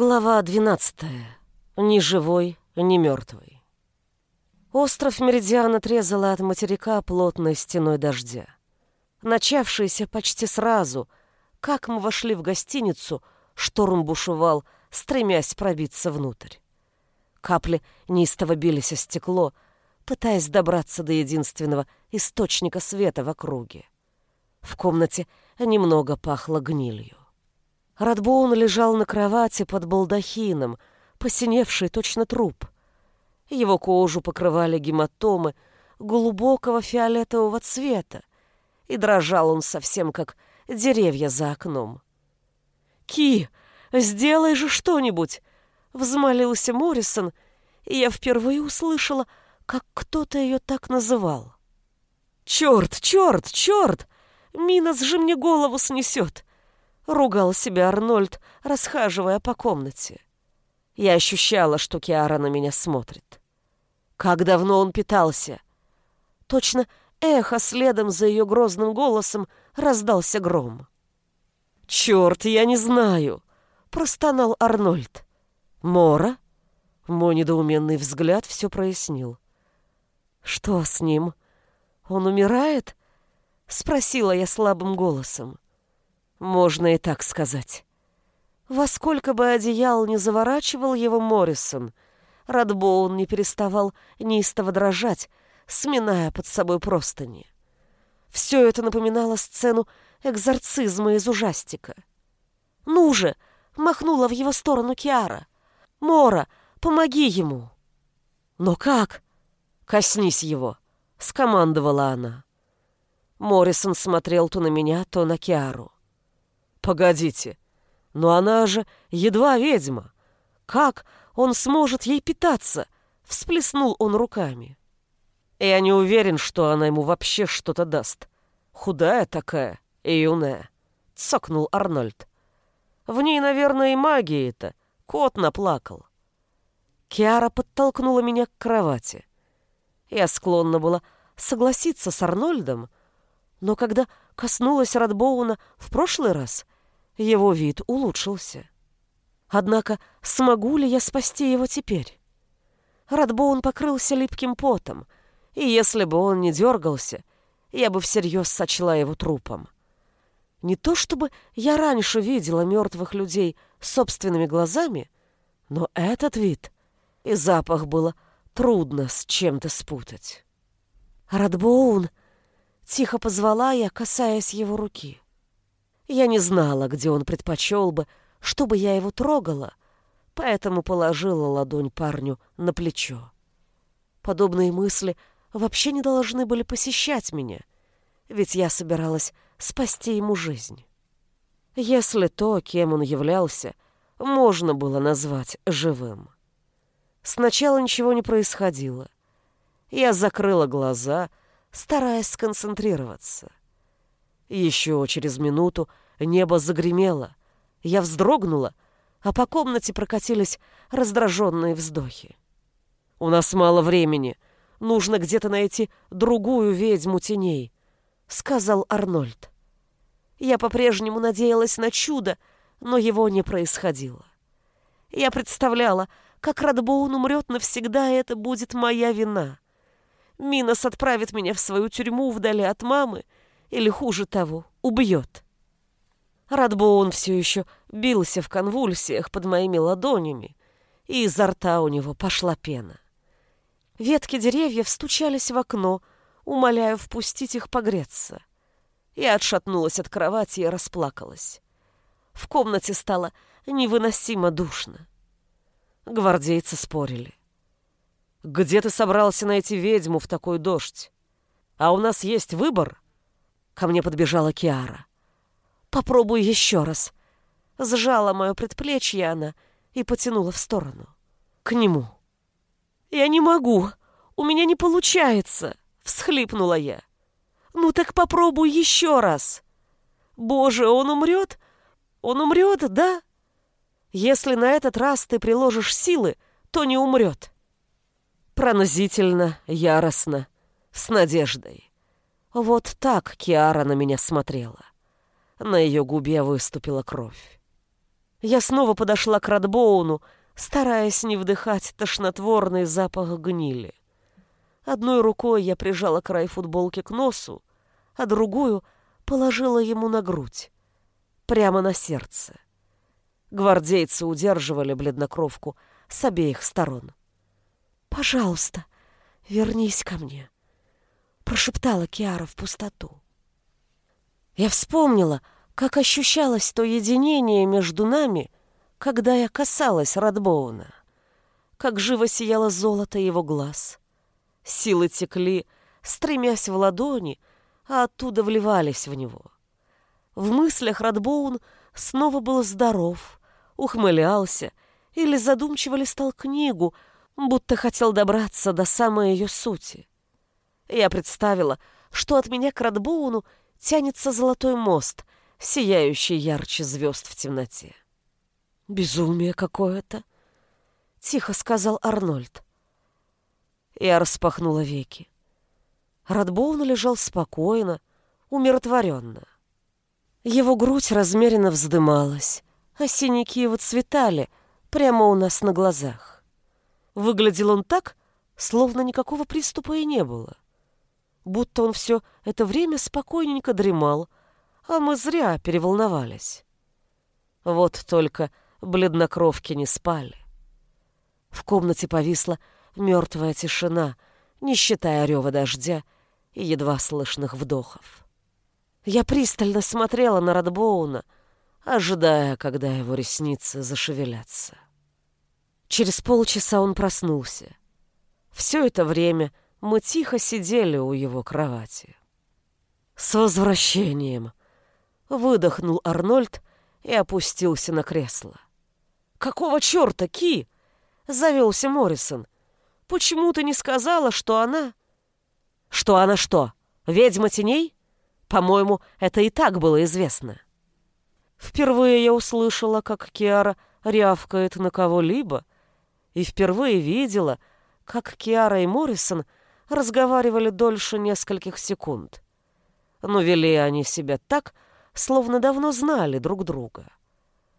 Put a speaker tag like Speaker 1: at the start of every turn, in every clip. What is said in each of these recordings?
Speaker 1: Глава 12. Ни живой, ни мертвый. Остров Меридиан отрезала от материка плотной стеной дождя. Начавшийся почти сразу, как мы вошли в гостиницу, шторм бушевал, стремясь пробиться внутрь. Капли неистово бились о стекло, пытаясь добраться до единственного источника света в округе. В комнате немного пахло гнилью. Радбоун лежал на кровати под балдахином, посиневший точно труп. Его кожу покрывали гематомы глубокого фиолетового цвета, и дрожал он совсем как деревья за окном. «Ки, сделай же что-нибудь!» — взмолился Моррисон, и я впервые услышала, как кто-то ее так называл. «Черт, черт, черт! Минос же мне голову снесет!» Ругал себя Арнольд, расхаживая по комнате. Я ощущала, что Киара на меня смотрит. Как давно он питался? Точно эхо следом за ее грозным голосом раздался гром. «Черт, я не знаю!» — простонал Арнольд. «Мора?» Мой недоуменный взгляд все прояснил. «Что с ним? Он умирает?» — спросила я слабым голосом. Можно и так сказать. Во сколько бы одеял не заворачивал его Моррисон, Радбоун не переставал неистово дрожать, сминая под собой простыни. Все это напоминало сцену экзорцизма из ужастика. «Ну же!» — махнула в его сторону Киара. «Мора, помоги ему!» «Но как?» «Коснись его!» — скомандовала она. Моррисон смотрел то на меня, то на Киару. Погодите, но она же едва ведьма. Как он сможет ей питаться? Всплеснул он руками. Я не уверен, что она ему вообще что-то даст. Худая такая и юная. Цокнул Арнольд. В ней, наверное, и магия-то. Кот наплакал. Киара подтолкнула меня к кровати. Я склонна была согласиться с Арнольдом, но когда коснулась Радбоуна в прошлый раз, его вид улучшился. Однако смогу ли я спасти его теперь? Радбоун покрылся липким потом, и если бы он не дергался, я бы всерьез сочла его трупом. Не то чтобы я раньше видела мертвых людей собственными глазами, но этот вид и запах было трудно с чем-то спутать. «Радбоун!» — тихо позвала я, касаясь его руки. Я не знала, где он предпочел бы, чтобы я его трогала, поэтому положила ладонь парню на плечо. Подобные мысли вообще не должны были посещать меня, ведь я собиралась спасти ему жизнь. Если то, кем он являлся, можно было назвать живым. Сначала ничего не происходило. Я закрыла глаза, стараясь сконцентрироваться. Еще через минуту небо загремело. Я вздрогнула, а по комнате прокатились раздраженные вздохи. «У нас мало времени. Нужно где-то найти другую ведьму теней», — сказал Арнольд. Я по-прежнему надеялась на чудо, но его не происходило. Я представляла, как Радбоун умрет навсегда, и это будет моя вина. Минос отправит меня в свою тюрьму вдали от мамы, или, хуже того, убьет. Радбоун все еще бился в конвульсиях под моими ладонями, и изо рта у него пошла пена. Ветки деревьев стучались в окно, умоляя впустить их погреться. Я отшатнулась от кровати и расплакалась. В комнате стало невыносимо душно. Гвардейцы спорили. «Где ты собрался найти ведьму в такой дождь? А у нас есть выбор?» Ко мне подбежала Киара. «Попробуй еще раз». Сжала мое предплечье она и потянула в сторону. К нему. «Я не могу. У меня не получается», — всхлипнула я. «Ну так попробуй еще раз». «Боже, он умрет? Он умрет, да?» «Если на этот раз ты приложишь силы, то не умрет». Пронзительно, яростно, с надеждой. Вот так Киара на меня смотрела. На ее губе выступила кровь. Я снова подошла к Радбоуну, стараясь не вдыхать тошнотворный запах гнили. Одной рукой я прижала край футболки к носу, а другую положила ему на грудь, прямо на сердце. Гвардейцы удерживали бледнокровку с обеих сторон. «Пожалуйста, вернись ко мне», — прошептала Киара в пустоту. Я вспомнила, как ощущалось то единение между нами, когда я касалась Радбоуна, как живо сияло золото его глаз. Силы текли, стремясь в ладони, а оттуда вливались в него. В мыслях Радбоун снова был здоров, ухмылялся или задумчиво листал книгу, будто хотел добраться до самой ее сути. Я представила, что от меня к Радбоуну тянется золотой мост, сияющий ярче звезд в темноте. «Безумие какое-то!» — тихо сказал Арнольд. Я распахнула веки. Радбоун лежал спокойно, умиротворенно. Его грудь размеренно вздымалась, а синяки выцветали прямо у нас на глазах. Выглядел он так, словно никакого приступа и не было. Будто он все это время спокойненько дремал, а мы зря переволновались. Вот только бледнокровки не спали. В комнате повисла мертвая тишина, не считая рева дождя и едва слышных вдохов. Я пристально смотрела на Радбоуна, ожидая, когда его ресницы зашевелятся. Через полчаса он проснулся. Все это время мы тихо сидели у его кровати. «С возвращением!» — выдохнул Арнольд и опустился на кресло. «Какого черта, Ки?» — завелся Моррисон. «Почему ты не сказала, что она...» «Что она что, ведьма теней?» По-моему, это и так было известно. Впервые я услышала, как Киара рявкает на кого-либо, и впервые видела, как Киара и Моррисон разговаривали дольше нескольких секунд. Но вели они себя так, словно давно знали друг друга.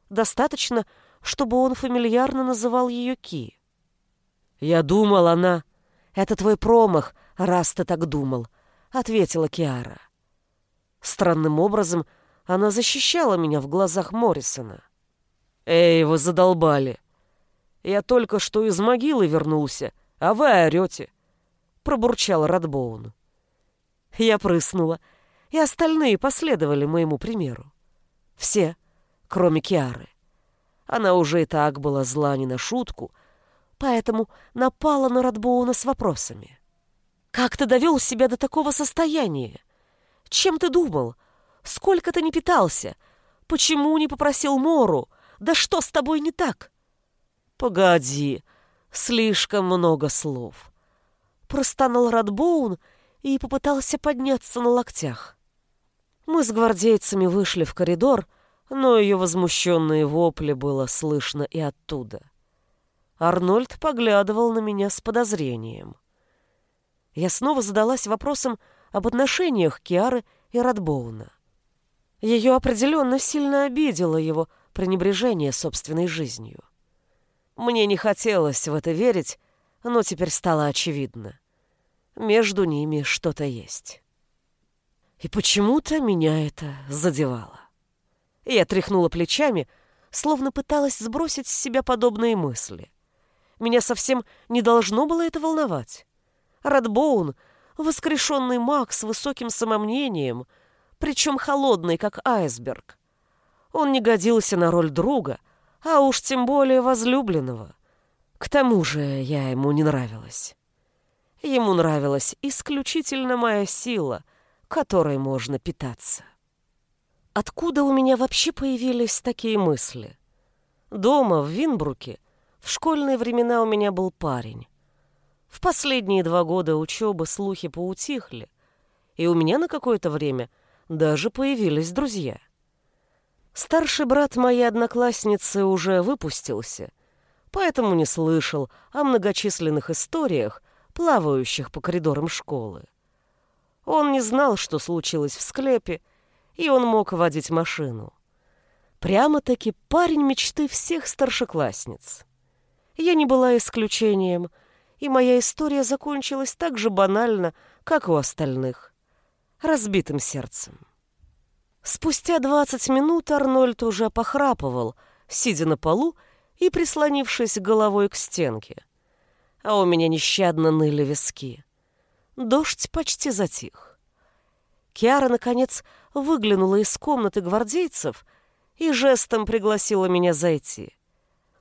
Speaker 1: Достаточно, чтобы он фамильярно называл ее Ки. «Я думал, она...» «Это твой промах, раз ты так думал», — ответила Киара. Странным образом она защищала меня в глазах Моррисона. «Эй, вы задолбали! Я только что из могилы вернулся, а вы орете!» — пробурчал Радбоун. Я прыснула, и остальные последовали моему примеру. Все, кроме Киары. Она уже и так была зла не на шутку, поэтому напала на Радбоуна с вопросами. «Как ты довел себя до такого состояния? Чем ты думал? Сколько ты не питался? Почему не попросил Мору? Да что с тобой не так?» «Погоди, слишком много слов». Простонал Радбоун и попытался подняться на локтях. Мы с гвардейцами вышли в коридор, но ее возмущенные вопли было слышно и оттуда. Арнольд поглядывал на меня с подозрением. Я снова задалась вопросом об отношениях Киары и Радбоуна. Ее определенно сильно обидело его пренебрежение собственной жизнью. Мне не хотелось в это верить, но теперь стало очевидно. Между ними что-то есть. И почему-то меня это задевало. Я тряхнула плечами, словно пыталась сбросить с себя подобные мысли. Меня совсем не должно было это волновать. Радбоун — воскрешенный маг с высоким самомнением, причем холодный, как айсберг. Он не годился на роль друга, а уж тем более возлюбленного. К тому же я ему не нравилась. Ему нравилась исключительно моя сила, которой можно питаться. Откуда у меня вообще появились такие мысли? Дома, в Винбруке, в школьные времена у меня был парень. В последние два года учебы слухи поутихли, и у меня на какое-то время даже появились друзья. Старший брат моей одноклассницы уже выпустился, поэтому не слышал о многочисленных историях, плавающих по коридорам школы. Он не знал, что случилось в склепе, и он мог водить машину. Прямо-таки парень мечты всех старшеклассниц. Я не была исключением, и моя история закончилась так же банально, как у остальных. Разбитым сердцем. Спустя двадцать минут Арнольд уже похрапывал, сидя на полу и прислонившись головой к стенке. А у меня нещадно ныли виски. Дождь почти затих. Киара, наконец, выглянула из комнаты гвардейцев и жестом пригласила меня зайти.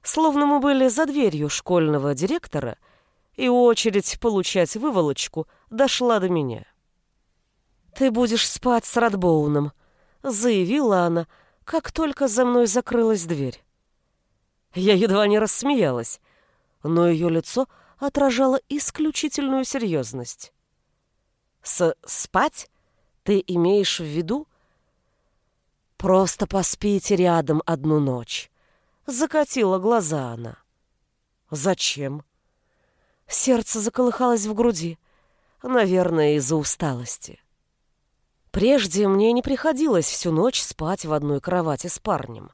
Speaker 1: Словно мы были за дверью школьного директора, и очередь получать выволочку дошла до меня. «Ты будешь спать с Радбоуном», — заявила она, как только за мной закрылась дверь. Я едва не рассмеялась, но ее лицо отражало исключительную серьезность. «С спать? Ты имеешь в виду?» «Просто поспите рядом одну ночь», — закатила глаза она. «Зачем?» Сердце заколыхалось в груди, наверное, из-за усталости. Прежде мне не приходилось всю ночь спать в одной кровати с парнем.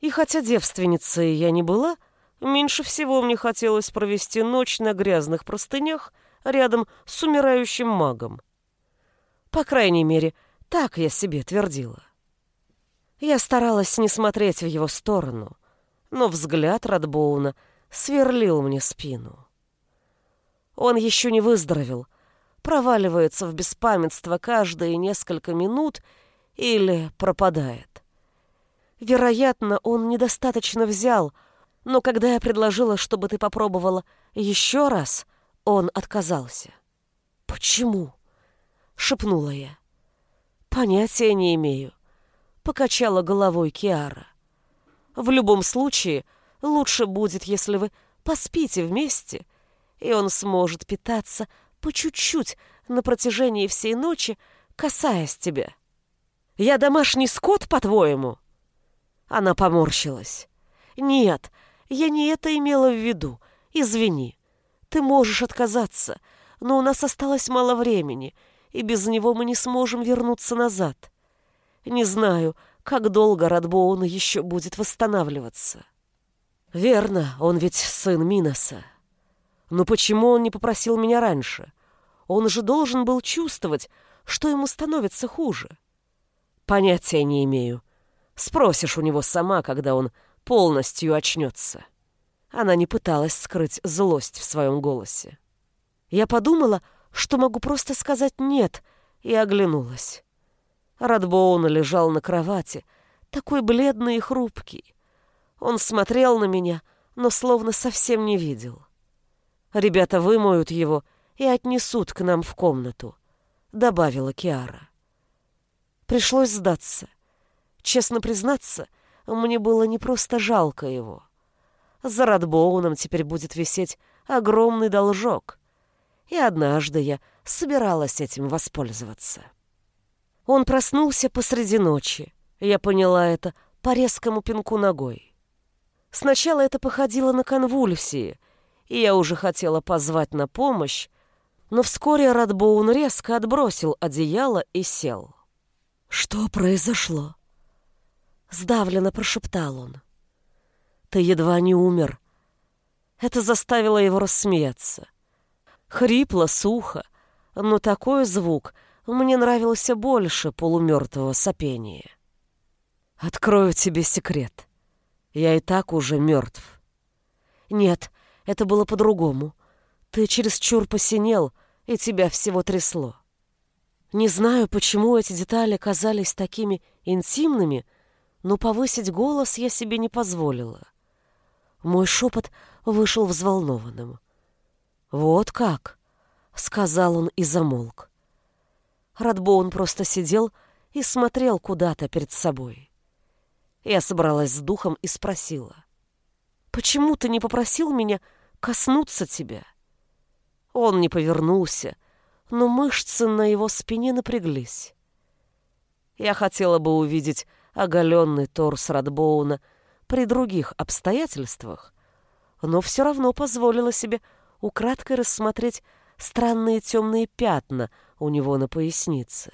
Speaker 1: И хотя девственницей я не была, меньше всего мне хотелось провести ночь на грязных простынях рядом с умирающим магом. По крайней мере, так я себе твердила. Я старалась не смотреть в его сторону, но взгляд Радбоуна сверлил мне спину. Он еще не выздоровел, проваливается в беспамятство каждые несколько минут или пропадает. Вероятно, он недостаточно взял, но когда я предложила, чтобы ты попробовала еще раз, он отказался. «Почему?» — шепнула я. «Понятия не имею», — покачала головой Киара. «В любом случае, лучше будет, если вы поспите вместе, и он сможет питаться по чуть-чуть на протяжении всей ночи, касаясь тебя. Я домашний скот, по-твоему?» Она поморщилась. «Нет, я не это имела в виду. Извини. Ты можешь отказаться, но у нас осталось мало времени, и без него мы не сможем вернуться назад. Не знаю, как долго Радбоуна еще будет восстанавливаться». «Верно, он ведь сын Миноса. Но почему он не попросил меня раньше? Он же должен был чувствовать, что ему становится хуже». «Понятия не имею», Спросишь у него сама, когда он полностью очнется. Она не пыталась скрыть злость в своем голосе. Я подумала, что могу просто сказать «нет», и оглянулась. Радбоун лежал на кровати, такой бледный и хрупкий. Он смотрел на меня, но словно совсем не видел. «Ребята вымоют его и отнесут к нам в комнату», — добавила Киара. Пришлось сдаться. Честно признаться, мне было не просто жалко его. За Радбоуном теперь будет висеть огромный должок. И однажды я собиралась этим воспользоваться. Он проснулся посреди ночи. Я поняла это по резкому пинку ногой. Сначала это походило на конвульсии, и я уже хотела позвать на помощь, но вскоре Радбоун резко отбросил одеяло и сел. «Что произошло?» Сдавленно прошептал он. Ты едва не умер. Это заставило его рассмеяться. Хрипло, сухо, но такой звук мне нравился больше полумертвого сопения. Открою тебе секрет. Я и так уже мертв. Нет, это было по-другому. Ты чересчур посинел, и тебя всего трясло. Не знаю, почему эти детали казались такими интимными, но повысить голос я себе не позволила. Мой шепот вышел взволнованным. «Вот как!» — сказал он и замолк. Радбоун просто сидел и смотрел куда-то перед собой. Я собралась с духом и спросила. «Почему ты не попросил меня коснуться тебя?» Он не повернулся, но мышцы на его спине напряглись. Я хотела бы увидеть оголенный торс Радбоуна при других обстоятельствах, но все равно позволила себе украдкой рассмотреть странные темные пятна у него на пояснице.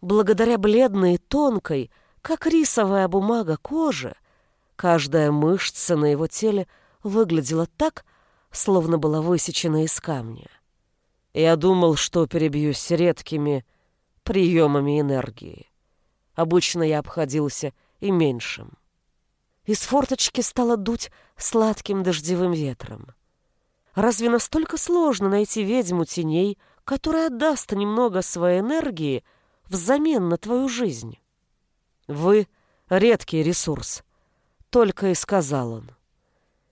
Speaker 1: Благодаря бледной, тонкой, как рисовая бумага кожи, каждая мышца на его теле выглядела так, словно была высечена из камня. Я думал, что перебьюсь редкими приемами энергии. Обычно я обходился и меньшим. Из форточки стало дуть сладким дождевым ветром. Разве настолько сложно найти ведьму теней, которая отдаст немного своей энергии взамен на твою жизнь? Вы — редкий ресурс, — только и сказал он.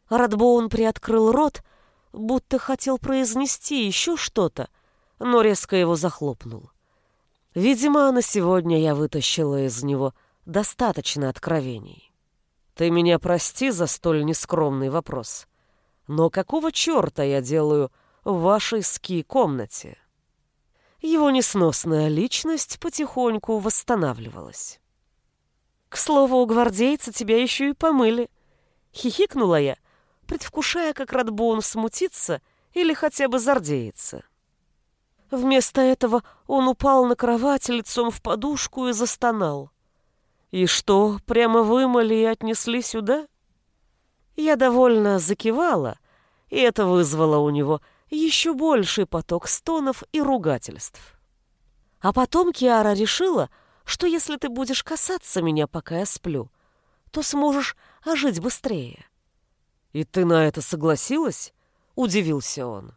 Speaker 1: Радбоун приоткрыл рот, будто хотел произнести еще что-то, но резко его захлопнул. Видимо, на сегодня я вытащила из него достаточно откровений. Ты меня прости за столь нескромный вопрос, но какого черта я делаю в вашей ски-комнате? Его несносная личность потихоньку восстанавливалась. К слову, у гвардейца тебя еще и помыли. Хихикнула я, предвкушая, как Радбоун смутится или хотя бы зардеется. Вместо этого он упал на кровать лицом в подушку и застонал. «И что, прямо вымыли и отнесли сюда?» Я довольно закивала, и это вызвало у него еще больший поток стонов и ругательств. А потом Киара решила, что если ты будешь касаться меня, пока я сплю, то сможешь ожить быстрее. «И ты на это согласилась?» — удивился он.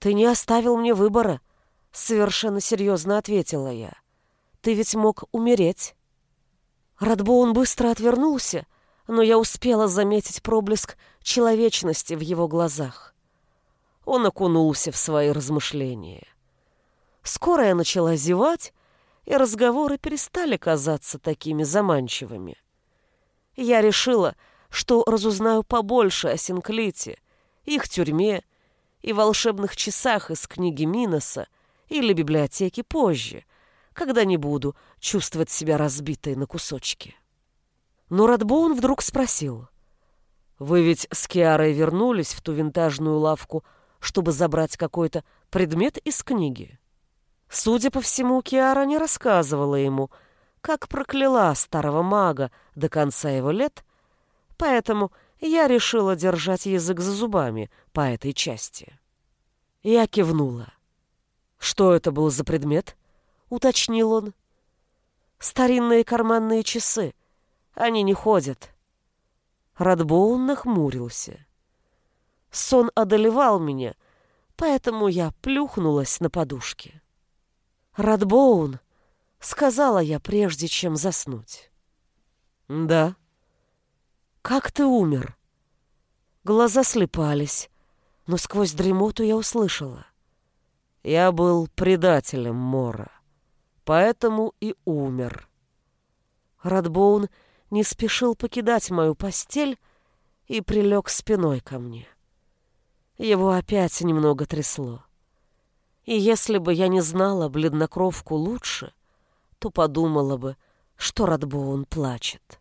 Speaker 1: «Ты не оставил мне выбора», — совершенно серьезно ответила я. «Ты ведь мог умереть». Радбоун быстро отвернулся, но я успела заметить проблеск человечности в его глазах. Он окунулся в свои размышления. Скоро я начала зевать, и разговоры перестали казаться такими заманчивыми. Я решила, что разузнаю побольше о Синклите, их тюрьме и волшебных часах из книги Миноса или библиотеки позже, когда не буду чувствовать себя разбитой на кусочки. Но Радбоун вдруг спросил. «Вы ведь с Киарой вернулись в ту винтажную лавку, чтобы забрать какой-то предмет из книги?» Судя по всему, Киара не рассказывала ему, как прокляла старого мага до конца его лет поэтому я решила держать язык за зубами по этой части. Я кивнула. «Что это был за предмет?» — уточнил он. «Старинные карманные часы. Они не ходят». Радбоун нахмурился. Сон одолевал меня, поэтому я плюхнулась на подушке. «Радбоун», — сказала я, прежде чем заснуть. «Да», «Как ты умер?» Глаза слепались, но сквозь дремоту я услышала. «Я был предателем Мора, поэтому и умер». Радбоун не спешил покидать мою постель и прилег спиной ко мне. Его опять немного трясло. И если бы я не знала бледнокровку лучше, то подумала бы, что Радбоун плачет.